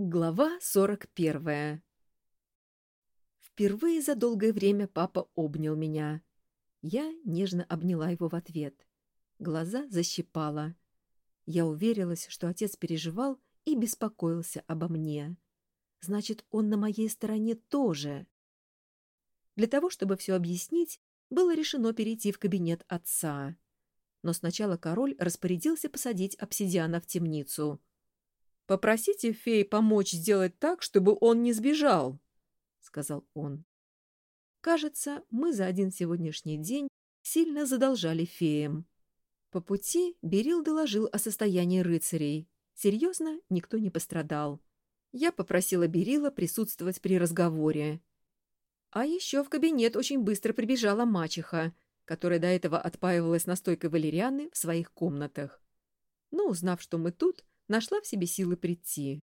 Глава 41 Впервые за долгое время папа обнял меня. Я нежно обняла его в ответ. Глаза защипала. Я уверилась, что отец переживал и беспокоился обо мне. Значит, он на моей стороне тоже. Для того, чтобы все объяснить, было решено перейти в кабинет отца. Но сначала король распорядился посадить обсидиана в темницу — Попросите фей помочь сделать так, чтобы он не сбежал, — сказал он. Кажется, мы за один сегодняшний день сильно задолжали феям. По пути Берил доложил о состоянии рыцарей. Серьезно, никто не пострадал. Я попросила Берила присутствовать при разговоре. А еще в кабинет очень быстро прибежала мачеха, которая до этого отпаивалась настойкой валерианы в своих комнатах. Но, узнав, что мы тут, нашла в себе силы прийти.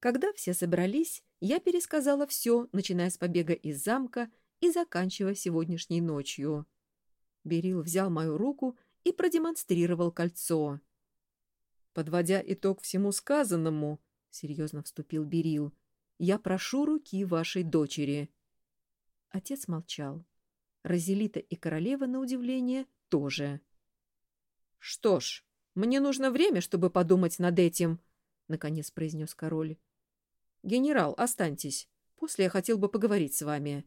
Когда все собрались, я пересказала все, начиная с побега из замка и заканчивая сегодняшней ночью. Берил взял мою руку и продемонстрировал кольцо. «Подводя итог всему сказанному», — серьезно вступил Берил, — «я прошу руки вашей дочери». Отец молчал. Розелита и королева, на удивление, тоже. «Что ж», мне нужно время, чтобы подумать над этим, — наконец произнес король. — Генерал, останьтесь. После я хотел бы поговорить с вами.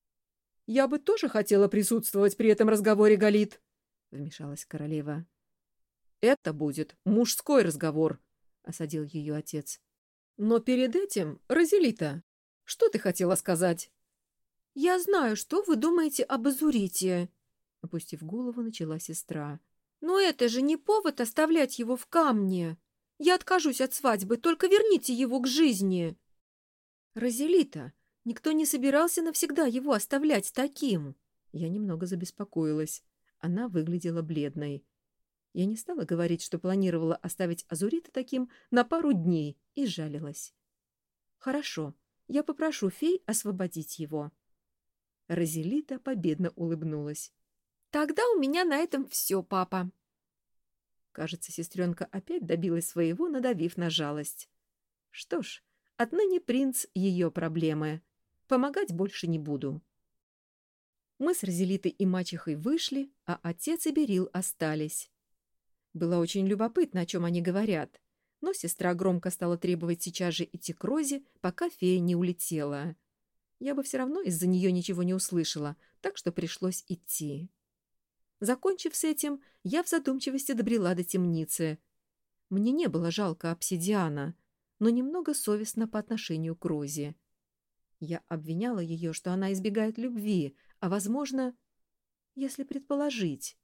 — Я бы тоже хотела присутствовать при этом разговоре, Галит, — вмешалась королева. — Это будет мужской разговор, — осадил ее отец. — Но перед этим, Розелита, что ты хотела сказать? — Я знаю, что вы думаете об Азурите, — опустив голову, начала сестра. — но это же не повод оставлять его в камне. Я откажусь от свадьбы, только верните его к жизни. Розелита, никто не собирался навсегда его оставлять таким. Я немного забеспокоилась. Она выглядела бледной. Я не стала говорить, что планировала оставить Азурита таким на пару дней, и жалилась. «Хорошо, я попрошу фей освободить его». Розелита победно улыбнулась. Тогда у меня на этом все, папа. Кажется, сестренка опять добилась своего, надавив на жалость. Что ж, отныне принц — ее проблемы. Помогать больше не буду. Мы с Розелитой и мачехой вышли, а отец и Берил остались. Было очень любопытно, о чем они говорят, но сестра громко стала требовать сейчас же идти к Розе, пока фея не улетела. Я бы все равно из-за нее ничего не услышала, так что пришлось идти. Закончив с этим, я в задумчивости добрела до темницы. Мне не было жалко обсидиана, но немного совестно по отношению к Розе. Я обвиняла ее, что она избегает любви, а, возможно, если предположить,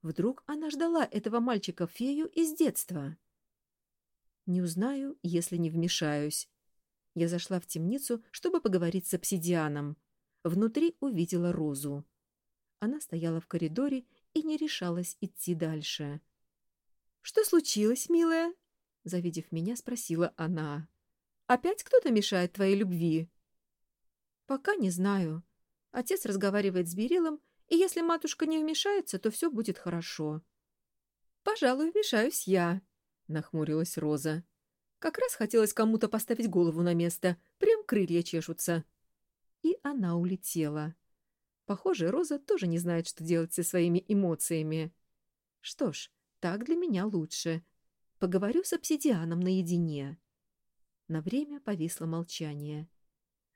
вдруг она ждала этого мальчика-фею из детства. Не узнаю, если не вмешаюсь. Я зашла в темницу, чтобы поговорить с обсидианом. Внутри увидела Розу. Она стояла в коридоре и не решалась идти дальше. «Что случилось, милая?» Завидев меня, спросила она. «Опять кто-то мешает твоей любви?» «Пока не знаю. Отец разговаривает с Берилом, и если матушка не вмешается, то все будет хорошо». «Пожалуй, вмешаюсь я», — нахмурилась Роза. «Как раз хотелось кому-то поставить голову на место, прям крылья чешутся». И она улетела. Похоже, Роза тоже не знает, что делать со своими эмоциями. Что ж, так для меня лучше. Поговорю с обсидианом наедине. На время повисло молчание.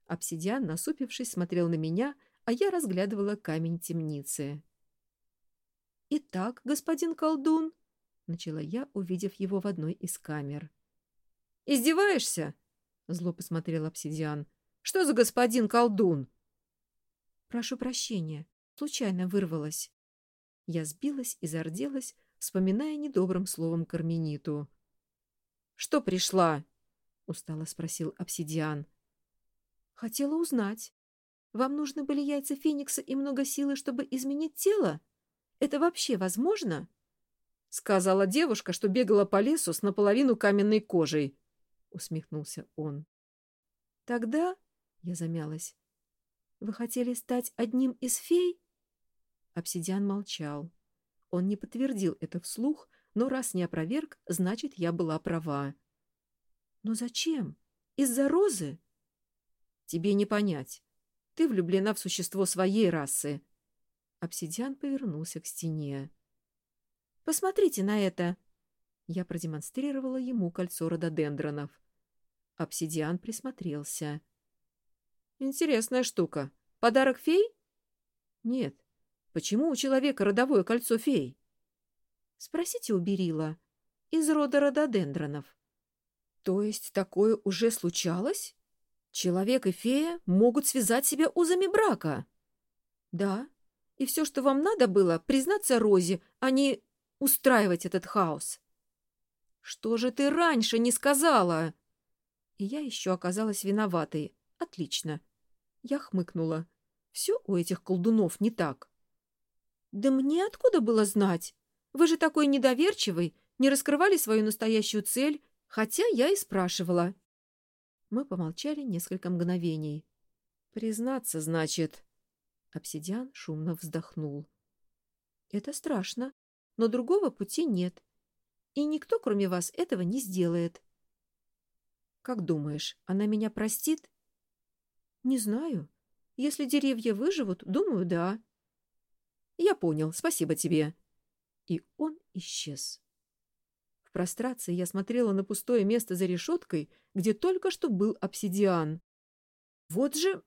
Обсидиан, насупившись, смотрел на меня, а я разглядывала камень темницы. «Итак, господин колдун», — начала я, увидев его в одной из камер. «Издеваешься?» — зло посмотрел обсидиан. «Что за господин колдун?» Прошу прощения. Случайно вырвалась. Я сбилась и зарделась, вспоминая недобрым словом Кармениту. — Что пришла? — устало спросил обсидиан. — Хотела узнать. Вам нужны были яйца Феникса и много силы, чтобы изменить тело? Это вообще возможно? — Сказала девушка, что бегала по лесу с наполовину каменной кожей, — усмехнулся он. — Тогда... — я замялась. Вы хотели стать одним из фей? Обсидиан молчал. Он не подтвердил это вслух, но раз не опроверг, значит, я была права. Но зачем? Из-за розы? Тебе не понять. Ты влюблена в существо своей расы. Обсидиан повернулся к стене. Посмотрите на это. Я продемонстрировала ему кольцо рододендронов. Обсидиан присмотрелся. Интересная штука. Подарок фей? Нет. Почему у человека родовое кольцо фей? Спросите у Берила. Из рода рододендронов. То есть такое уже случалось? Человек и фея могут связать себя узами брака? Да. И все, что вам надо было, признаться Розе, а не устраивать этот хаос. Что же ты раньше не сказала? И я еще оказалась виноватой. Отлично. Я хмыкнула. Все у этих колдунов не так. Да мне откуда было знать? Вы же такой недоверчивый, не раскрывали свою настоящую цель, хотя я и спрашивала. Мы помолчали несколько мгновений. Признаться, значит. Обсидиан шумно вздохнул. Это страшно, но другого пути нет. И никто, кроме вас, этого не сделает. Как думаешь, она меня простит? Не знаю. Если деревья выживут, думаю, да. Я понял, спасибо тебе. И он исчез. В прострации я смотрела на пустое место за решеткой, где только что был обсидиан. Вот же...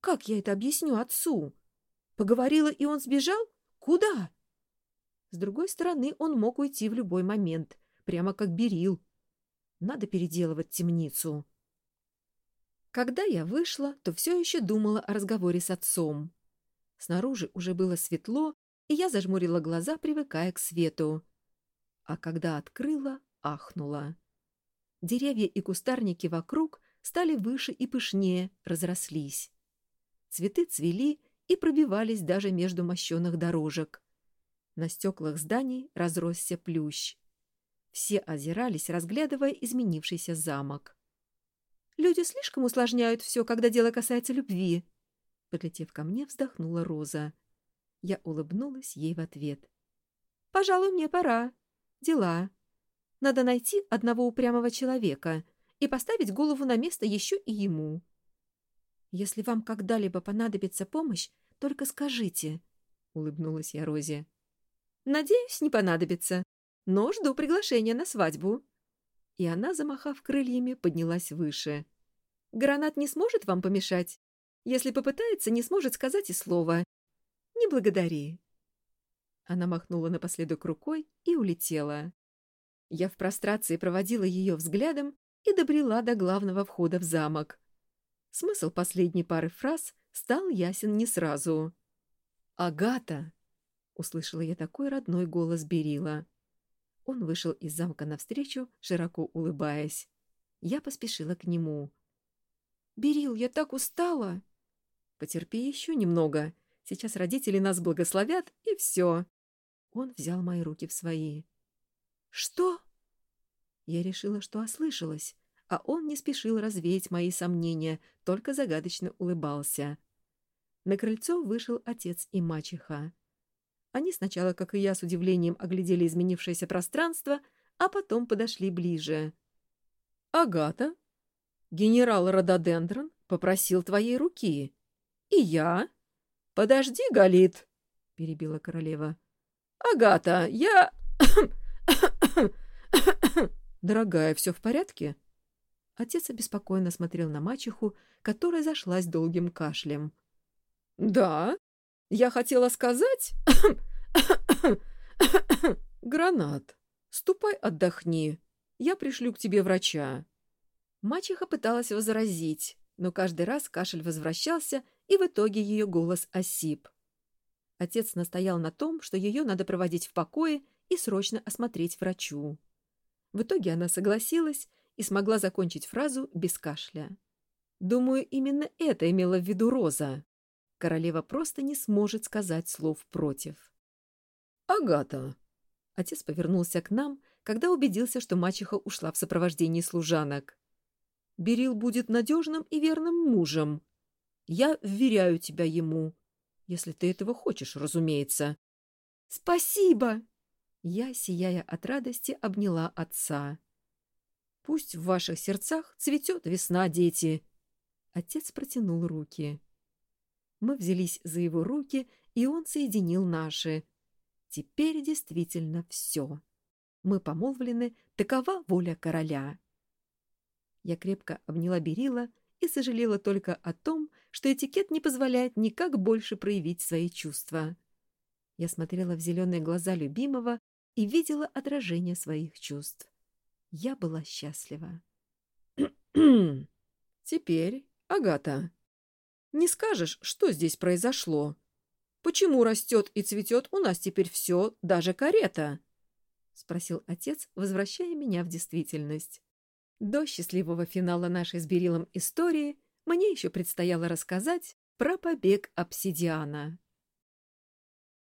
Как я это объясню отцу? Поговорила, и он сбежал? Куда? С другой стороны, он мог уйти в любой момент, прямо как Берил. Надо переделывать темницу. Когда я вышла, то все еще думала о разговоре с отцом. Снаружи уже было светло, и я зажмурила глаза, привыкая к свету. А когда открыла, ахнула. Деревья и кустарники вокруг стали выше и пышнее, разрослись. Цветы цвели и пробивались даже между мощенных дорожек. На стеклах зданий разросся плющ. Все озирались, разглядывая изменившийся замок. Люди слишком усложняют все, когда дело касается любви. Подлетев ко мне, вздохнула Роза. Я улыбнулась ей в ответ. «Пожалуй, мне пора. Дела. Надо найти одного упрямого человека и поставить голову на место еще и ему. Если вам когда-либо понадобится помощь, только скажите», — улыбнулась я Розе. «Надеюсь, не понадобится, но жду приглашения на свадьбу» и она, замахав крыльями, поднялась выше. «Гранат не сможет вам помешать? Если попытается, не сможет сказать и слова. Не благодари». Она махнула напоследок рукой и улетела. Я в прострации проводила ее взглядом и добрела до главного входа в замок. Смысл последней пары фраз стал ясен не сразу. «Агата!» — услышала я такой родной голос Берила. Он вышел из замка навстречу, широко улыбаясь. Я поспешила к нему. «Берил, я так устала!» «Потерпи еще немного. Сейчас родители нас благословят, и все». Он взял мои руки в свои. «Что?» Я решила, что ослышалась, а он не спешил развеять мои сомнения, только загадочно улыбался. На крыльцо вышел отец и мачеха. Они сначала, как и я, с удивлением оглядели изменившееся пространство, а потом подошли ближе. «Агата, генерал Рододендрон попросил твоей руки. И я...» «Подожди, Галит!» — перебила королева. «Агата, я...» «Дорогая, все в порядке?» Отец обеспокоенно смотрел на мачеху, которая зашлась долгим кашлем. «Да, я хотела сказать...» «Гранат, ступай отдохни. Я пришлю к тебе врача». Мачеха пыталась возразить, но каждый раз кашель возвращался, и в итоге ее голос осип. Отец настоял на том, что ее надо проводить в покое и срочно осмотреть врачу. В итоге она согласилась и смогла закончить фразу без кашля. Думаю, именно это имела в виду Роза. Королева просто не сможет сказать слов против. «Агата!» Отец повернулся к нам, когда убедился, что мачеха ушла в сопровождении служанок. «Берил будет надежным и верным мужем. Я вверяю тебя ему. Если ты этого хочешь, разумеется». «Спасибо!» Я, сияя от радости, обняла отца. Пусть в ваших сердцах цветет весна, дети. Отец протянул руки. Мы взялись за его руки, и он соединил наши. Теперь действительно все. Мы помолвлены, такова воля короля. Я крепко обняла Берила и сожалела только о том, что этикет не позволяет никак больше проявить свои чувства. Я смотрела в зеленые глаза любимого и видела отражение своих чувств. Я была счастлива. «Теперь, Агата, не скажешь, что здесь произошло? Почему растет и цветет у нас теперь все, даже карета?» — спросил отец, возвращая меня в действительность. До счастливого финала нашей с Берилом истории мне еще предстояло рассказать про побег обсидиана.